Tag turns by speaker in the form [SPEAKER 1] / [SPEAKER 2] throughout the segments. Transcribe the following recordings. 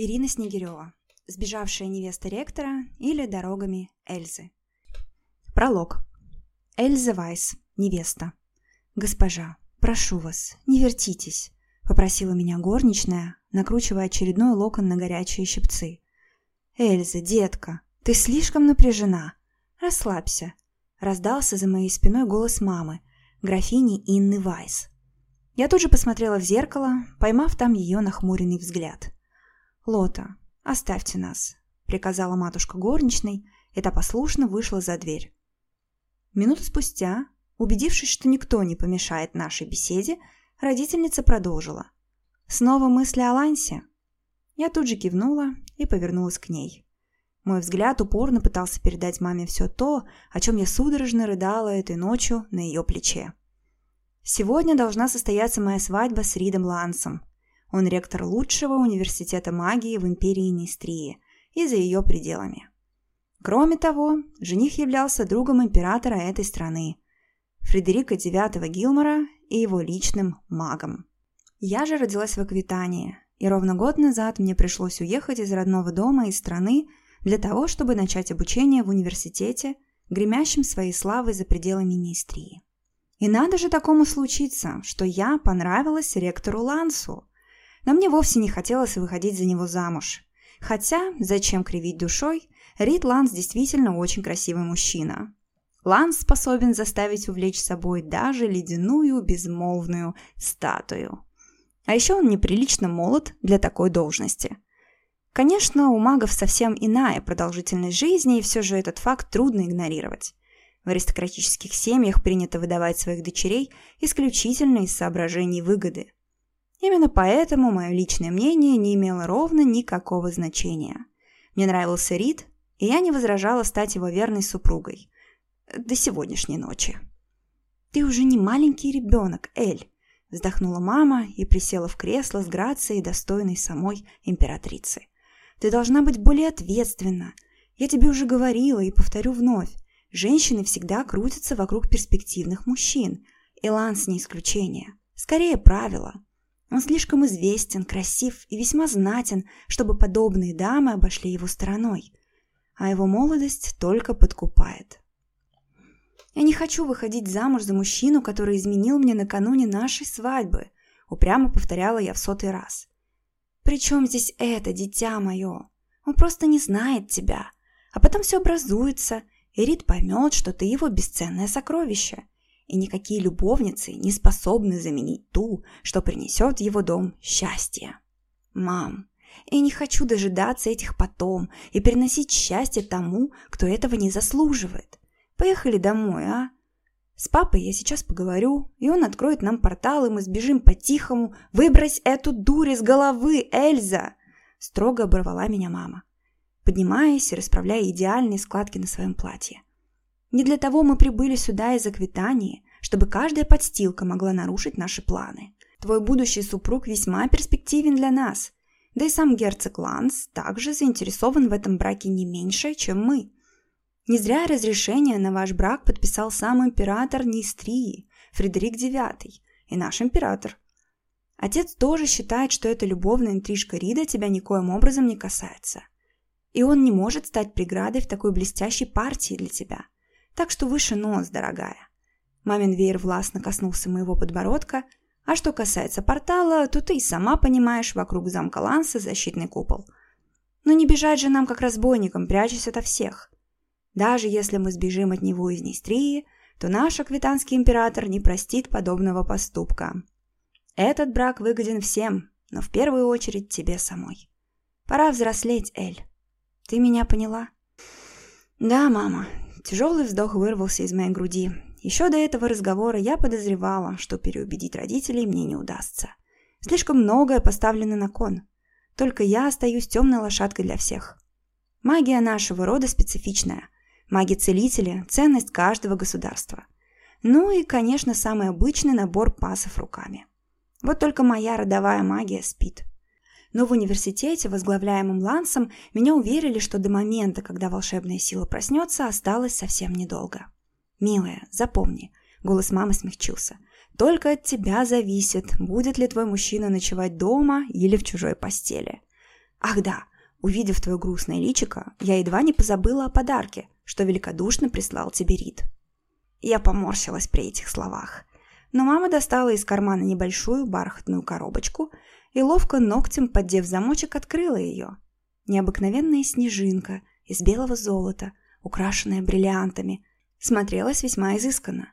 [SPEAKER 1] Ирина Снегирева. Сбежавшая невеста ректора или дорогами Эльзы. Пролог. Эльза Вайс, невеста. «Госпожа, прошу вас, не вертитесь», — попросила меня горничная, накручивая очередной локон на горячие щипцы. «Эльза, детка, ты слишком напряжена. Расслабься», — раздался за моей спиной голос мамы, графини Инны Вайс. Я тут же посмотрела в зеркало, поймав там ее нахмуренный взгляд. «Лота, оставьте нас», — приказала матушка горничной, и та послушно вышла за дверь. Минуту спустя, убедившись, что никто не помешает нашей беседе, родительница продолжила. «Снова мысли о Лансе?» Я тут же кивнула и повернулась к ней. Мой взгляд упорно пытался передать маме все то, о чем я судорожно рыдала этой ночью на ее плече. Сегодня должна состояться моя свадьба с Ридом Лансом. Он ректор лучшего университета магии в империи Нестрии и за ее пределами. Кроме того, жених являлся другом императора этой страны, Фредерика IX Гилмора и его личным магом. Я же родилась в Аквитании, и ровно год назад мне пришлось уехать из родного дома и страны для того, чтобы начать обучение в университете, гремящем своей славой за пределами Нестрии. И надо же такому случиться, что я понравилась ректору Лансу. Но мне вовсе не хотелось выходить за него замуж. Хотя, зачем кривить душой, Рид Ланс действительно очень красивый мужчина. Ланс способен заставить увлечь собой даже ледяную безмолвную статую. А еще он неприлично молод для такой должности. Конечно, у магов совсем иная продолжительность жизни, и все же этот факт трудно игнорировать. В аристократических семьях принято выдавать своих дочерей исключительно из соображений выгоды. Именно поэтому мое личное мнение не имело ровно никакого значения. Мне нравился Рид, и я не возражала стать его верной супругой. До сегодняшней ночи. «Ты уже не маленький ребенок, Эль», – вздохнула мама и присела в кресло с грацией, достойной самой императрицы. «Ты должна быть более ответственна. Я тебе уже говорила и повторю вновь. Женщины всегда крутятся вокруг перспективных мужчин. И Ланс не исключение. Скорее правило. Он слишком известен, красив и весьма знатен, чтобы подобные дамы обошли его стороной. А его молодость только подкупает. «Я не хочу выходить замуж за мужчину, который изменил мне накануне нашей свадьбы», упрямо повторяла я в сотый раз. «При чем здесь это, дитя мое? Он просто не знает тебя. А потом все образуется, Эрит поймет, что ты его бесценное сокровище, и никакие любовницы не способны заменить ту, что принесет в его дом счастье. Мам, я не хочу дожидаться этих потом и переносить счастье тому, кто этого не заслуживает. Поехали домой, а? С папой я сейчас поговорю, и он откроет нам портал, и мы сбежим по-тихому. Выбрось эту дурь из головы, Эльза!» Строго оборвала меня мама поднимаясь и расправляя идеальные складки на своем платье. Не для того мы прибыли сюда из Аквитании, чтобы каждая подстилка могла нарушить наши планы. Твой будущий супруг весьма перспективен для нас. Да и сам герцог Ланс также заинтересован в этом браке не меньше, чем мы. Не зря разрешение на ваш брак подписал сам император Нистрии, Фредерик IX, и наш император. Отец тоже считает, что эта любовная интрижка Рида тебя никоим образом не касается. И он не может стать преградой в такой блестящей партии для тебя. Так что выше нос, дорогая. Мамин веер властно коснулся моего подбородка, а что касается портала, то ты и сама понимаешь, вокруг замка Ланса защитный купол. Но не бежать же нам как разбойникам, прячась ото всех. Даже если мы сбежим от него из Нестрии, то наш аквитанский император не простит подобного поступка. Этот брак выгоден всем, но в первую очередь тебе самой. Пора взрослеть, Эль. Ты меня поняла? Да, мама. Тяжелый вздох вырвался из моей груди. Еще до этого разговора я подозревала, что переубедить родителей мне не удастся. Слишком многое поставлено на кон. Только я остаюсь темной лошадкой для всех. Магия нашего рода специфичная. Маги-целители – ценность каждого государства. Ну и, конечно, самый обычный набор пасов руками. Вот только моя родовая магия спит но в университете, возглавляемом Лансом, меня уверили, что до момента, когда волшебная сила проснется, осталось совсем недолго. «Милая, запомни», — голос мамы смягчился, «только от тебя зависит, будет ли твой мужчина ночевать дома или в чужой постели». Ах да, увидев твое грустное личико, я едва не позабыла о подарке, что великодушно прислал тебе Рид. Я поморщилась при этих словах. Но мама достала из кармана небольшую бархатную коробочку и ловко ногтем, поддев замочек, открыла ее. Необыкновенная снежинка из белого золота, украшенная бриллиантами, смотрелась весьма изысканно.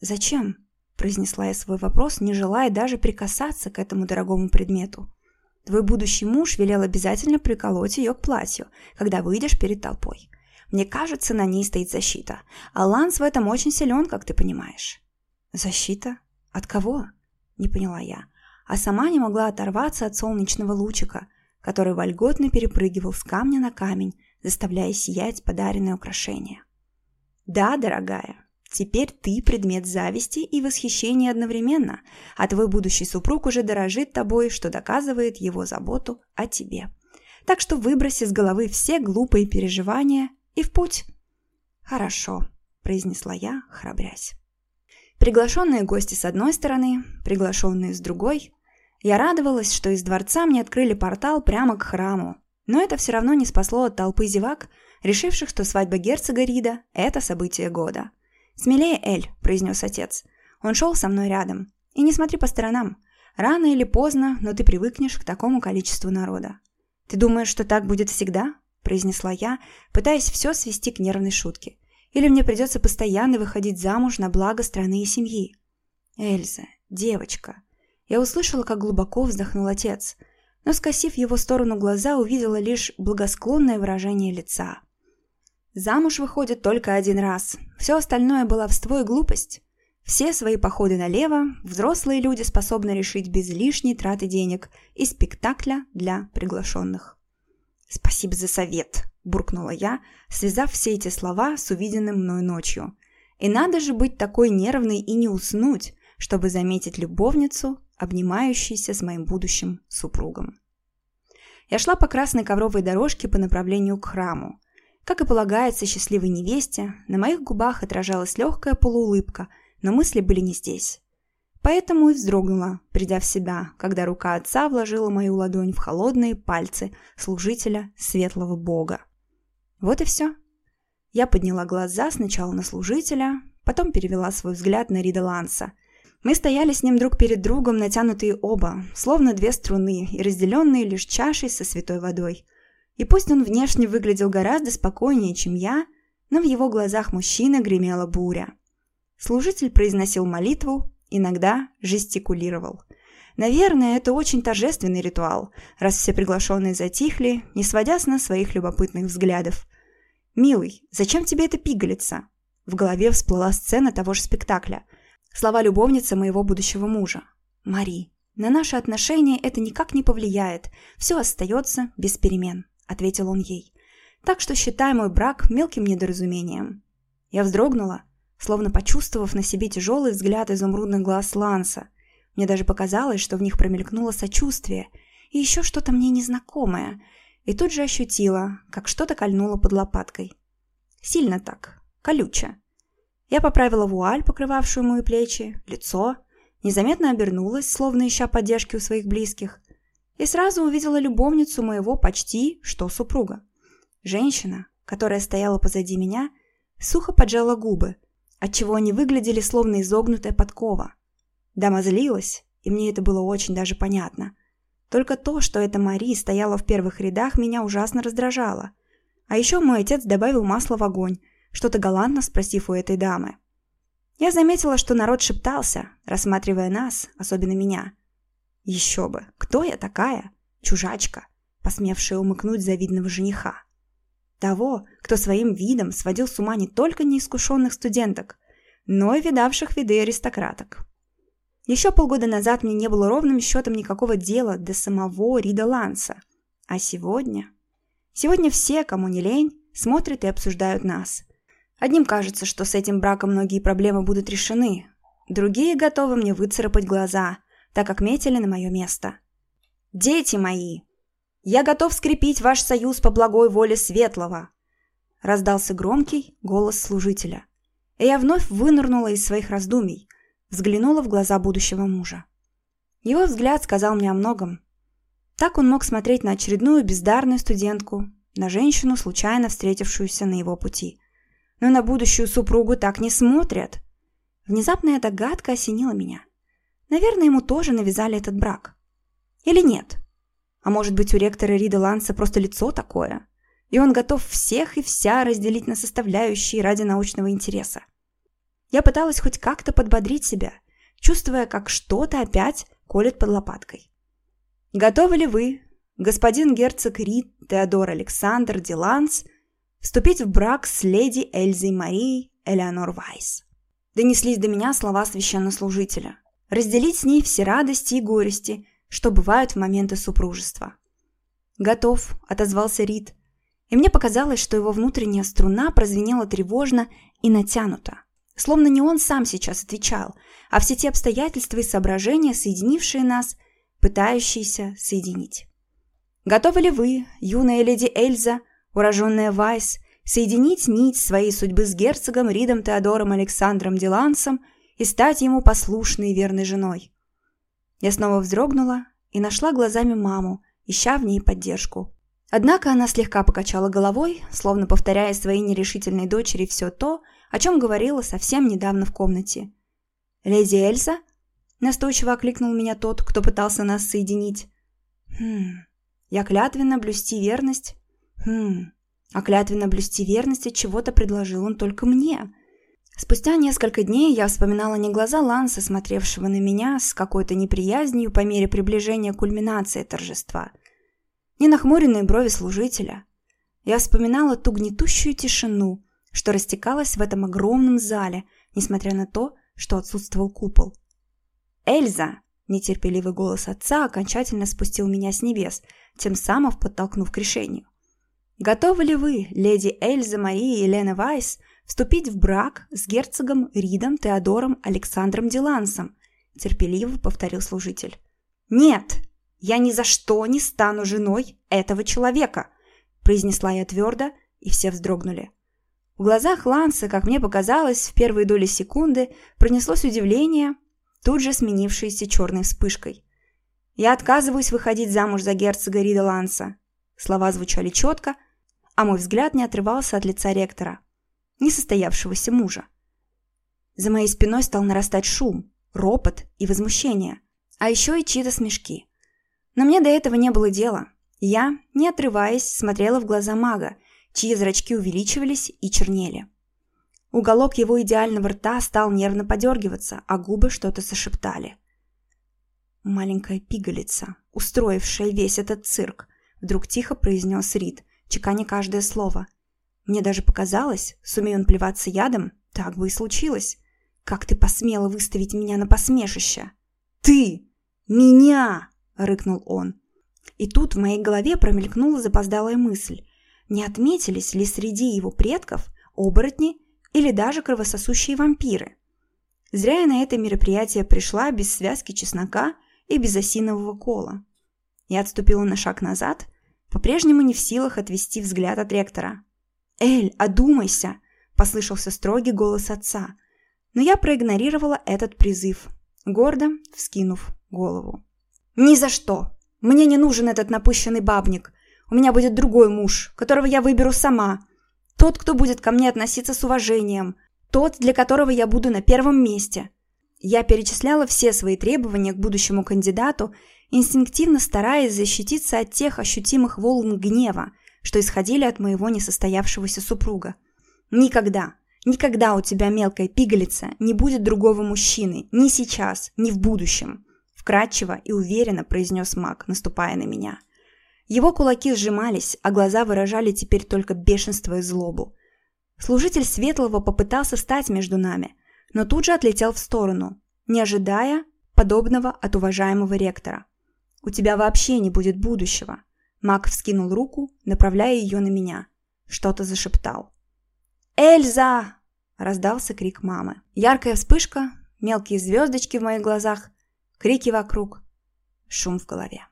[SPEAKER 1] «Зачем?» – произнесла я свой вопрос, не желая даже прикасаться к этому дорогому предмету. «Твой будущий муж велел обязательно приколоть ее к платью, когда выйдешь перед толпой. Мне кажется, на ней стоит защита, а Ланс в этом очень силен, как ты понимаешь». «Защита? От кого?» – не поняла я, а сама не могла оторваться от солнечного лучика, который вольготно перепрыгивал с камня на камень, заставляя сиять подаренное украшение. «Да, дорогая, теперь ты предмет зависти и восхищения одновременно, а твой будущий супруг уже дорожит тобой, что доказывает его заботу о тебе. Так что выбрось из головы все глупые переживания и в путь». «Хорошо», – произнесла я, храбрясь. Приглашенные гости с одной стороны, приглашенные с другой. Я радовалась, что из дворца мне открыли портал прямо к храму, но это все равно не спасло от толпы зевак, решивших, что свадьба герцога Рида – это событие года. «Смелее, Эль», – произнес отец. Он шел со мной рядом. «И не смотри по сторонам. Рано или поздно, но ты привыкнешь к такому количеству народа». «Ты думаешь, что так будет всегда?» – произнесла я, пытаясь все свести к нервной шутке. «Или мне придется постоянно выходить замуж на благо страны и семьи?» «Эльза, девочка». Я услышала, как глубоко вздохнул отец – но, скосив его сторону глаза, увидела лишь благосклонное выражение лица. Замуж выходит только один раз. Все остальное – баловство и глупость. Все свои походы налево взрослые люди способны решить без лишней траты денег и спектакля для приглашенных. «Спасибо за совет», – буркнула я, связав все эти слова с увиденным мной ночью. «И надо же быть такой нервной и не уснуть, чтобы заметить любовницу, обнимающейся с моим будущим супругом. Я шла по красной ковровой дорожке по направлению к храму. Как и полагается счастливой невесте, на моих губах отражалась легкая полуулыбка, но мысли были не здесь. Поэтому и вздрогнула, придя в себя, когда рука отца вложила мою ладонь в холодные пальцы служителя светлого бога. Вот и все. Я подняла глаза сначала на служителя, потом перевела свой взгляд на Рида Ланса, мы стояли с ним друг перед другом, натянутые оба, словно две струны, и разделенные лишь чашей со святой водой. И пусть он внешне выглядел гораздо спокойнее, чем я, но в его глазах мужчины гремела буря. Служитель произносил молитву, иногда жестикулировал. Наверное, это очень торжественный ритуал, раз все приглашенные затихли, не сводя с нас своих любопытных взглядов. «Милый, зачем тебе эта пигалица?» В голове всплыла сцена того же спектакля – Слова любовницы моего будущего мужа. «Мари, на наши отношения это никак не повлияет. Все остается без перемен», — ответил он ей. «Так что считай мой брак мелким недоразумением». Я вздрогнула, словно почувствовав на себе тяжелый взгляд изумрудных глаз Ланса. Мне даже показалось, что в них промелькнуло сочувствие и еще что-то мне незнакомое, и тут же ощутила, как что-то кольнуло под лопаткой. Сильно так, колюче. Я поправила вуаль, покрывавшую мои плечи, лицо, незаметно обернулась, словно ища поддержки у своих близких, и сразу увидела любовницу моего почти что супруга. Женщина, которая стояла позади меня, сухо поджала губы, отчего они выглядели словно изогнутая подкова. Дама злилась, и мне это было очень даже понятно. Только то, что эта Мари стояла в первых рядах, меня ужасно раздражало. А еще мой отец добавил масло в огонь, что-то галантно спросив у этой дамы. Я заметила, что народ шептался, рассматривая нас, особенно меня. Еще бы, кто я такая? Чужачка, посмевшая умыкнуть завидного жениха. Того, кто своим видом сводил с ума не только неискушенных студенток, но и видавших виды аристократок. Еще полгода назад мне не было ровным счетом никакого дела до самого Рида Ланса. А сегодня... Сегодня все, кому не лень, смотрят и обсуждают нас. Одним кажется, что с этим браком многие проблемы будут решены, другие готовы мне выцарапать глаза, так как метили на мое место. «Дети мои! Я готов скрепить ваш союз по благой воле Светлого!» Раздался громкий голос служителя. И я вновь вынырнула из своих раздумий, взглянула в глаза будущего мужа. Его взгляд сказал мне о многом. Так он мог смотреть на очередную бездарную студентку, на женщину, случайно встретившуюся на его пути. Но на будущую супругу так не смотрят. Внезапная догадка осенила меня. Наверное, ему тоже навязали этот брак. Или нет? А может быть, у ректора Рида Ланса просто лицо такое, и он готов всех и вся разделить на составляющие ради научного интереса. Я пыталась хоть как-то подбодрить себя, чувствуя, как что-то опять колет под лопаткой. Готовы ли вы, господин герцог Рид Теодор Александр Диланс, вступить в брак с леди Эльзой Марией Элеонор Вайс? Донеслись до меня слова священнослужителя. Разделить с ней все радости и горести, что бывают в моменты супружества. «Готов», — отозвался Рид, и мне показалось, что его внутренняя струна прозвенела тревожно и натянуто. Словно не он сам сейчас отвечал, а все те обстоятельства и соображения, соединившие нас, пытающиеся соединить. Готовы ли вы, юная леди Эльза, уроженная Вайс, соединить нить своей судьбы с герцогом Ридом Теодором Александром Дилансом и стать ему послушной и верной женой? Я снова вздрогнула и нашла глазами маму, ища в ней поддержку. Однако она слегка покачала головой, словно повторяя своей нерешительной дочери все то, о чем говорила совсем недавно в комнате. «Леди Эльза?» – настойчиво окликнул меня тот, кто пытался нас соединить. «Хм... Я клятвенно блюсти верность...» «Хм... А клятвенно блюсти верность от чего-то предложил он только мне...» Спустя несколько дней я вспоминала не глаза Ланса, смотревшего на меня с какой-то неприязнью по мере приближения кульминации торжества – ни нахмуренные брови служителя. Я вспоминала ту гнетущую тишину, что растекалась в этом огромном зале, несмотря на то, что отсутствовал купол. «Эльза!» – нетерпеливый голос отца окончательно спустил меня с небес, тем самым подтолкнув к решению. «Готовы ли вы, леди Эльза Мария Елена Вайс, вступить в брак с герцогом Ридом Теодором Александром Дилансом?» – терпеливо повторил служитель. «Нет!» «Я ни за что не стану женой этого человека», – произнесла я твердо, и все вздрогнули. В глазах Ланса, как мне показалось, в первые доли секунды пронеслось удивление, тут же сменившееся черной вспышкой. «Я отказываюсь выходить замуж за герцога Рида Ланса». Слова звучали четко, а мой взгляд не отрывался от лица ректора, несостоявшегося мужа. За моей спиной стал нарастать шум, ропот и возмущение, а еще и чьи-то смешки. Но мне до этого не было дела. Я, не отрываясь, смотрела в глаза мага, чьи зрачки увеличивались и чернели. Уголок его идеального рта стал нервно подергиваться, а губы что-то сошептали. «Маленькая пигалица, устроившая весь этот цирк», вдруг тихо произнес Рид, чеканя каждое слово. Мне даже показалось, сумея он плеваться ядом, так бы и случилось. Как ты посмела выставить меня на посмешище? Ты! Меня! – рыкнул он. И тут в моей голове промелькнула запоздалая мысль. Не отметились ли среди его предков оборотни или даже кровососущие вампиры? Зря я на это мероприятие пришла без связки чеснока и без осинового кола. Я отступила на шаг назад, по-прежнему не в силах отвести взгляд от ректора. «Эль, одумайся!» – послышался строгий голос отца. Но я проигнорировала этот призыв, гордо вскинув голову. «Ни за что! Мне не нужен этот напыщенный бабник. У меня будет другой муж, которого я выберу сама. Тот, кто будет ко мне относиться с уважением. Тот, для которого я буду на первом месте». Я перечисляла все свои требования к будущему кандидату, инстинктивно стараясь защититься от тех ощутимых волн гнева, что исходили от моего несостоявшегося супруга. Никогда, никогда у тебя, мелкая пигалица, не будет другого мужчины, ни сейчас, ни в будущем вкрадчиво и уверенно произнес маг, наступая на меня. Его кулаки сжимались, а глаза выражали теперь только бешенство и злобу. Служитель Светлого попытался встать между нами, но тут же отлетел в сторону, не ожидая подобного от уважаемого ректора. «У тебя вообще не будет будущего!» Маг вскинул руку, направляя ее на меня. Что-то зашептал. «Эльза!» – раздался крик мамы. Яркая вспышка, мелкие звездочки в моих глазах, крики вокруг, шум в голове.